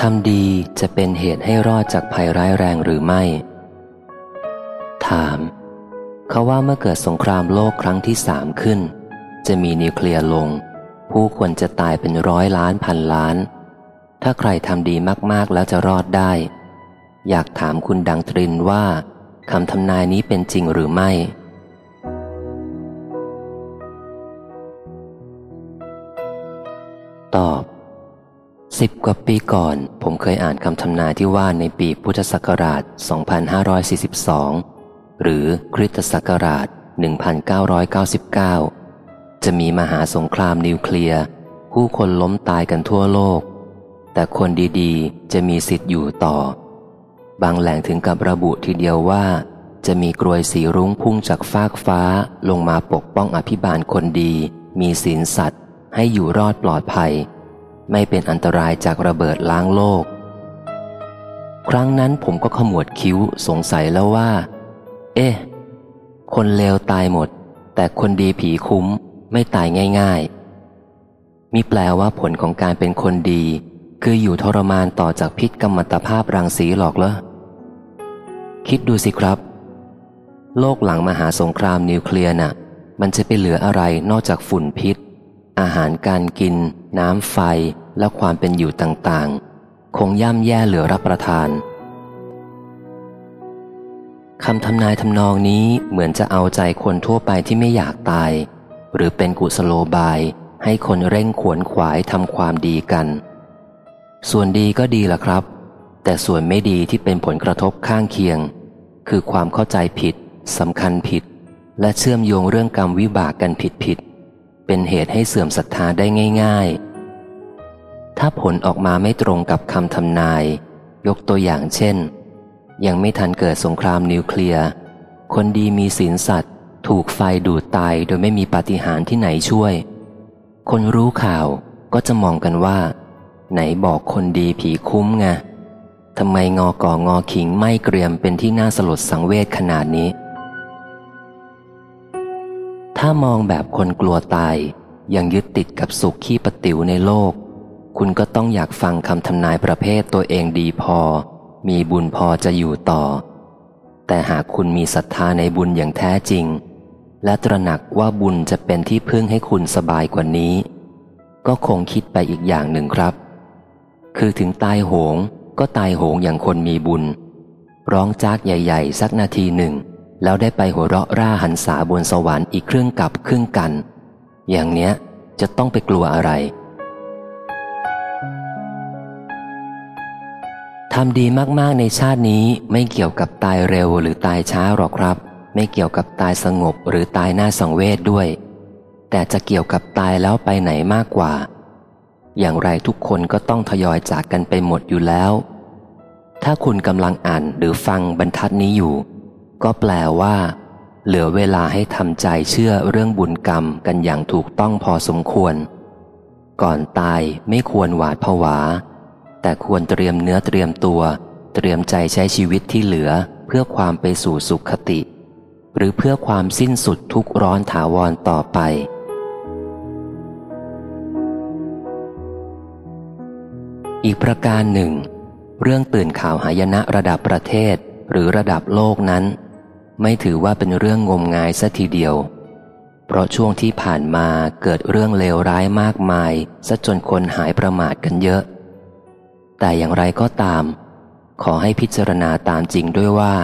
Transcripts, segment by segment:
ทำดีจะเป็นเหตุให้รอดจากภัยร้ายแรงหรือไม่ ถาม เขาว่าเมื่อเกิดสงครามโลกครั้งที่สามขึ้น จะมีนิวเคลียร์ลง ผู้คนจะตายเป็นร้อยล้านพันล้าน ถ้าใครทำดีมากๆแล้วจะรอดได้ อยากถามคุณดังตรินว่าคำทำนายนี้เป็นจริงหรือไม่ ตอบ สิบกว่าปีก่อน ผมเคยอ่านคำทำนายที่ว่าในปีพุทธศักราช 2542 หรือคริสตศักราช 1999 จะมีมหาสงครามนิวเคลียร์ผู้คนล้มตายกันทั่วโลก แต่คนดีๆ จะมีสิทธิ์อยู่ต่อ บางแหล่งถึงกับระบุทีเดียวว่า จะมีกรวยสีรุ้งพุ่งจากฟากฟ้าลงมาปกป้องอภิบาลคนดี มีศีลสัตว์ ให้อยู่รอดปลอดภัย ไม่เป็นอันตรายจากระเบิดล้างโลก ครั้งนั้นผมก็ขมวดคิ้วสงสัยแล้วว่า เอ๊ะ คนเลวตายหมด แต่คนดีผีคุ้มไม่ตายง่าย ๆ มีแปลว่าผลของการเป็นคนดี คืออยู่ทรมานต่อจากพิษกรรมตภาพรังสีหรอกเหรอคิดดูสิครับ โลกหลังมหาสงครามนิวเคลียร์น่ะ มันจะไปเหลืออะไรนอกจากฝุ่นพิษ อาหารการกิน น้ำไฟและความเป็นอยู่ต่างๆ คงย่ำแย่เหลือรับประทานคำทำนายทำนองนี้เหมือนจะเอาใจคนทั่วไปที่ไม่อยากตาย หรือเป็นกุศโลบายให้คนเร่งขวนขวายทำความดีกัน ส่วนดีก็ดีละครับ แต่ส่วนไม่ดีที่เป็นผลกระทบข้างเคียง คือความเข้าใจผิดสำคัญผิด และเชื่อมโยงเรื่องกรรมวิบากกันผิดผิด เป็นเหตุให้เสื่อมศรัทธาได้ง่าย ๆ ถ้าผลออกมาไม่ตรงกับคำทำนาย ยกตัวอย่างเช่น ยังไม่ทันเกิดสงครามนิวเคลียร์ คนดีมีศีลสัตว์ถูกไฟดูดตายโดยไม่มีปาฏิหาริย์ที่ไหนช่วย คนรู้ข่าวก็จะมองกันว่า ไหนบอกคนดีผีคุ้มไงทำไมงอก่องอขิงไม่เกรียมเป็นที่น่าสลดสังเวชขนาดนี้ ถ้ามองแบบคนกลัวตายยังยึดติดกับสุขขี้ปติ๋วในโลก คุณก็ต้องอยากฟังคำทำนายประเภทตัวเองดีพอ มีบุญพอจะอยู่ต่อ แต่หากคุณมีศรัทธาในบุญอย่างแท้จริง และตระหนักว่าบุญจะเป็นที่พึ่งให้คุณสบายกว่านี้ ก็คงคิดไปอีกอย่างหนึ่งครับ คือถึงตายโหงก็ตายโหงอย่างคนมีบุญ ร้องจากใหญ่ ๆ สักนาทีหนึ่ง แล้วได้ไปหัวเราะร่าหันษาบนสวรรค์อีกเครื่องกับเครึ่องกัน อย่างเนี้ยจะต้องไปกลัวอะไรทำดีมากๆในชาตินี้ไม่เกี่ยวกับตายเร็วหรือตายช้าหรอกครับ ไม่เกี่ยวกับตายสงบหรือตายหน้าสังเวชด้วย แต่จะเกี่ยวกับตายแล้วไปไหนมากกว่า อย่างไรทุกคนก็ต้องทยอยจากกันไปหมดอยู่แล้ว ถ้าคุณกำลังอ่านหรือฟังบรรทัดนี้อยู่ ก็แปลว่า เหลือเวลาให้ทำใจเชื่อเรื่องบุญกรรมกันอย่างถูกต้องพอสมควร ก่อนตายไม่ควรหวาดผวา แต่ควรเตรียมเนื้อเตรียมตัว เตรียมใจใช้ชีวิตที่เหลือเพื่อความไปสู่สุขติ หรือเพื่อความสิ้นสุดทุกร้อนถาวรต่อไปอีกประการหนึ่ง เรื่องตื่นข่าวหายนะระดับประเทศหรือระดับโลกนั้น ไม่ถือว่าเป็นเรื่องงมงายซะทีเดียว เพราะช่วงที่ผ่านมาเกิดเรื่องเลวร้ายมากมายซะจนคนหายประมาทกันเยอะ แต่อย่างไรก็ตาม ขอให้พิจารณาตามจริงด้วยว่า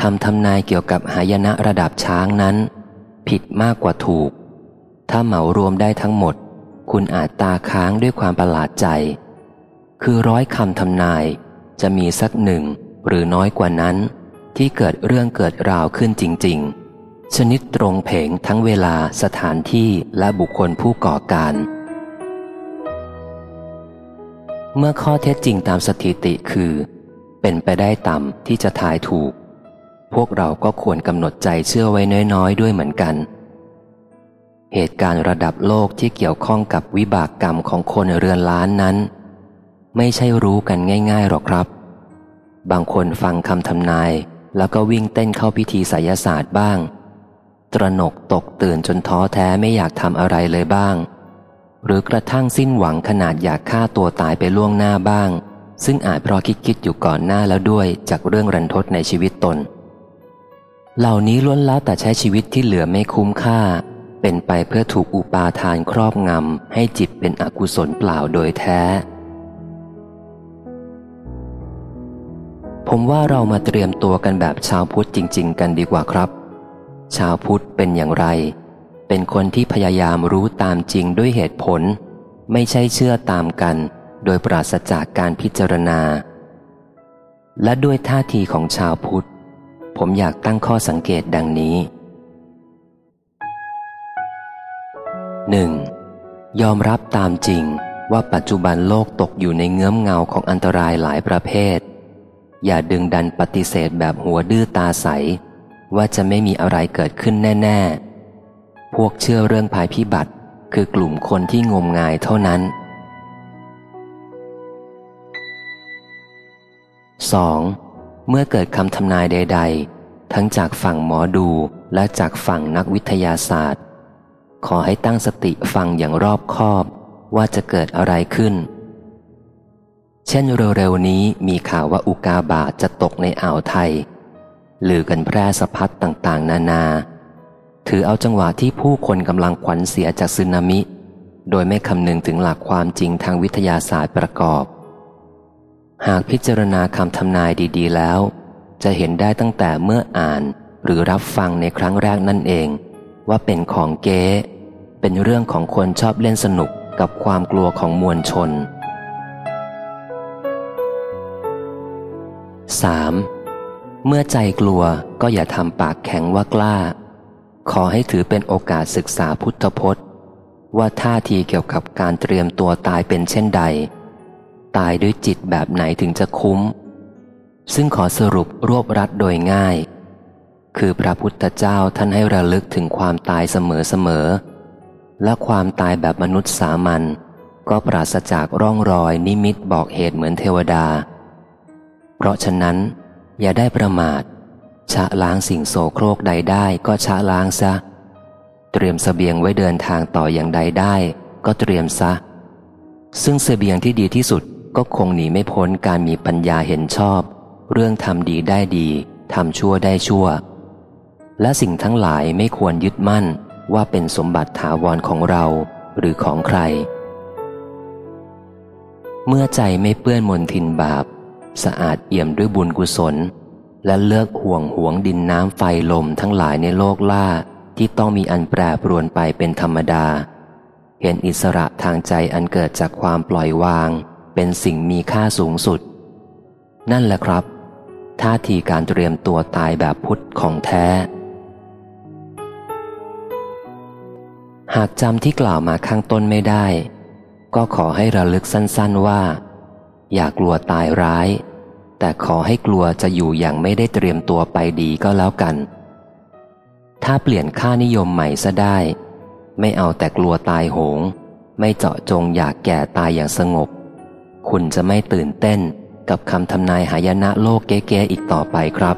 คำทำนายเกี่ยวกับหายนะระดับช้างนั้น ผิดมากกว่าถูก ถ้าเหมารวมได้ทั้งหมด คุณอาจตาค้างด้วยความประหลาดใจ คือร้อยคำทำนายจะมีสักหนึ่งหรือน้อยกว่านั้น ที่เกิดเรื่องเกิดราวขึ้นจริง ๆ ชนิดตรงเพงทั้งเวลาสถานที่และบุคคลผู้ก่อการ เมื่อข้อเท็จจริงตามสถิติคือ เป็นไปได้ต่ำที่จะทายถูก พวกเราก็ควรกำหนดใจเชื่อไว้น้อยๆ ด้วยเหมือนกัน เหตุการณ์ระดับโลกที่เกี่ยวข้องกับวิบากกรรมของคนเรือนล้านนั้น ไม่ใช่รู้กันง่าย ๆหรอกครับบางคนฟังคำทำนาย แล้วก็วิ่งเต้นเข้าพิธีไสยศาสตร์บ้าง ตระหนกตกตื่นจนท้อแท้ไม่อยากทำอะไรเลยบ้าง หรือกระทั่งสิ้นหวังขนาดอยากฆ่าตัวตายไปล่วงหน้าบ้าง ซึ่งอาจเพราะคิดคิดอยู่ก่อนหน้าแล้วด้วยจากเรื่องรันทดในชีวิตตน เหล่านี้ล้วนแล้วแต่ใช้ชีวิตที่เหลือไม่คุ้มค่า เป็นไปเพื่อถูกอุปาทานครอบงำให้จิตเป็นอกุศลเปล่าโดยแท้ ผมว่าเรามาเตรียมตัวกันแบบชาวพุทธจริง ๆ กันดีกว่าครับ ชาวพุทธเป็นอย่างไร เป็นคนที่พยายามรู้ตามจริงด้วยเหตุผล ไม่ใช่เชื่อตามกัน โดยปราศจากการพิจารณา และด้วยท่าทีของชาวพุทธ ผมอยากตั้งข้อสังเกตดังนี้ 1. ยอมรับตามจริงว่าปัจจุบันโลกตกอยู่ในเงื้อมเงาของอันตรายหลายประเภท อย่าดึงดันปฏิเสธแบบหัวดื้อตาใส ว่าจะไม่มีอะไรเกิดขึ้นแน่ ๆ พวกเชื่อเรื่องภัยพิบัติ คือกลุ่มคนที่งมงายเท่านั้น 2. เมื่อเกิดคำทำนายใด ๆ ทั้งจากฝั่งหมอดูและจากฝั่งนักวิทยาศาสตร์ ขอให้ตั้งสติฟังอย่างรอบคอบว่าจะเกิดอะไรขึ้น เช่นเร็วๆนี้มีข่าวว่าอุกาบาตจะตกในอ่าวไทยลือกันแพร่สะพัดต่างๆ นานา ถือเอาจังหวะที่ผู้คนกำลังขวัญเสียจากสึนามิ โดยไม่คำนึงถึงหลักความจริงทางวิทยาศาสตร์ประกอบ หากพิจารณาคำทำนายดีๆ แล้ว จะเห็นได้ตั้งแต่เมื่ออ่านหรือรับฟังในครั้งแรกนั่นเอง ว่าเป็นของเก๊เป็นเรื่องของคนชอบเล่นสนุกกับความกลัวของมวลชน 3. เมื่อใจกลัวก็อย่าทำปากแข็งว่ากล้า ขอให้ถือเป็นโอกาสศึกษาพุทธพจน์ ว่าท่าทีเกี่ยวกับการเตรียมตัวตายเป็นเช่นใด ตายด้วยจิตแบบไหนถึงจะคุ้ม ซึ่งขอสรุปรวบรัดโดยง่าย คือพระพุทธเจ้าท่านให้ระลึกถึงความตายเสมอๆและความตายแบบมนุษย์สามัญก็ปราศจากร่องรอยนิมิตบอกเหตุเหมือนเทวดา เพราะฉะนั้น อย่าได้ประมาท ชะล้างสิ่งโสโครกใดได้ก็ชะล้างซะ เตรียมสเสบียงไว้เดินทางต่ออย่างใดได้ ก็เตรียมซะ ซึ่งสเสบียงที่ดีที่สุดก็คงหนีไม่พ้นการมีปัญญาเห็นชอบ เรื่องทำดีได้ดีทำชั่วได้ชั่ว และสิ่งทั้งหลายไม่ควรยึดมั่นว่าเป็นสมบัติถาวรของเราหรือของใคร เมื่อใจไม่เปื้อนมนทินบาป สะอาดเอี่ยมด้วยบุญกุศล และเลิกห่วงห่วงดินน้ำไฟลมทั้งหลายในโลกล่าที่ต้องมีอันแปรปรวนไปเป็นธรรมดา เห็นอิสระทางใจอันเกิดจากความปล่อยวาง เป็นสิ่งมีค่าสูงสุด นั่นแหละครับท่าทีการเตรียมตัวตายแบบพุทธของแท้ หากจำที่กล่าวมาข้างต้นไม่ได้ ก็ขอให้ระลึกสั้นๆว่า อย่ากลัวตายร้าย แต่ขอให้กลัวจะอยู่อย่างไม่ได้เตรียมตัวไปดีก็แล้วกัน ถ้าเปลี่ยนค่านิยมใหม่ซะได้ ไม่เอาแต่กลัวตายโหง ไม่เจาะจงอยากแก่ตายอย่างสงบ คุณจะไม่ตื่นเต้นกับคำทำนายหายนะโลกเก๊ๆอีกต่อไปครับ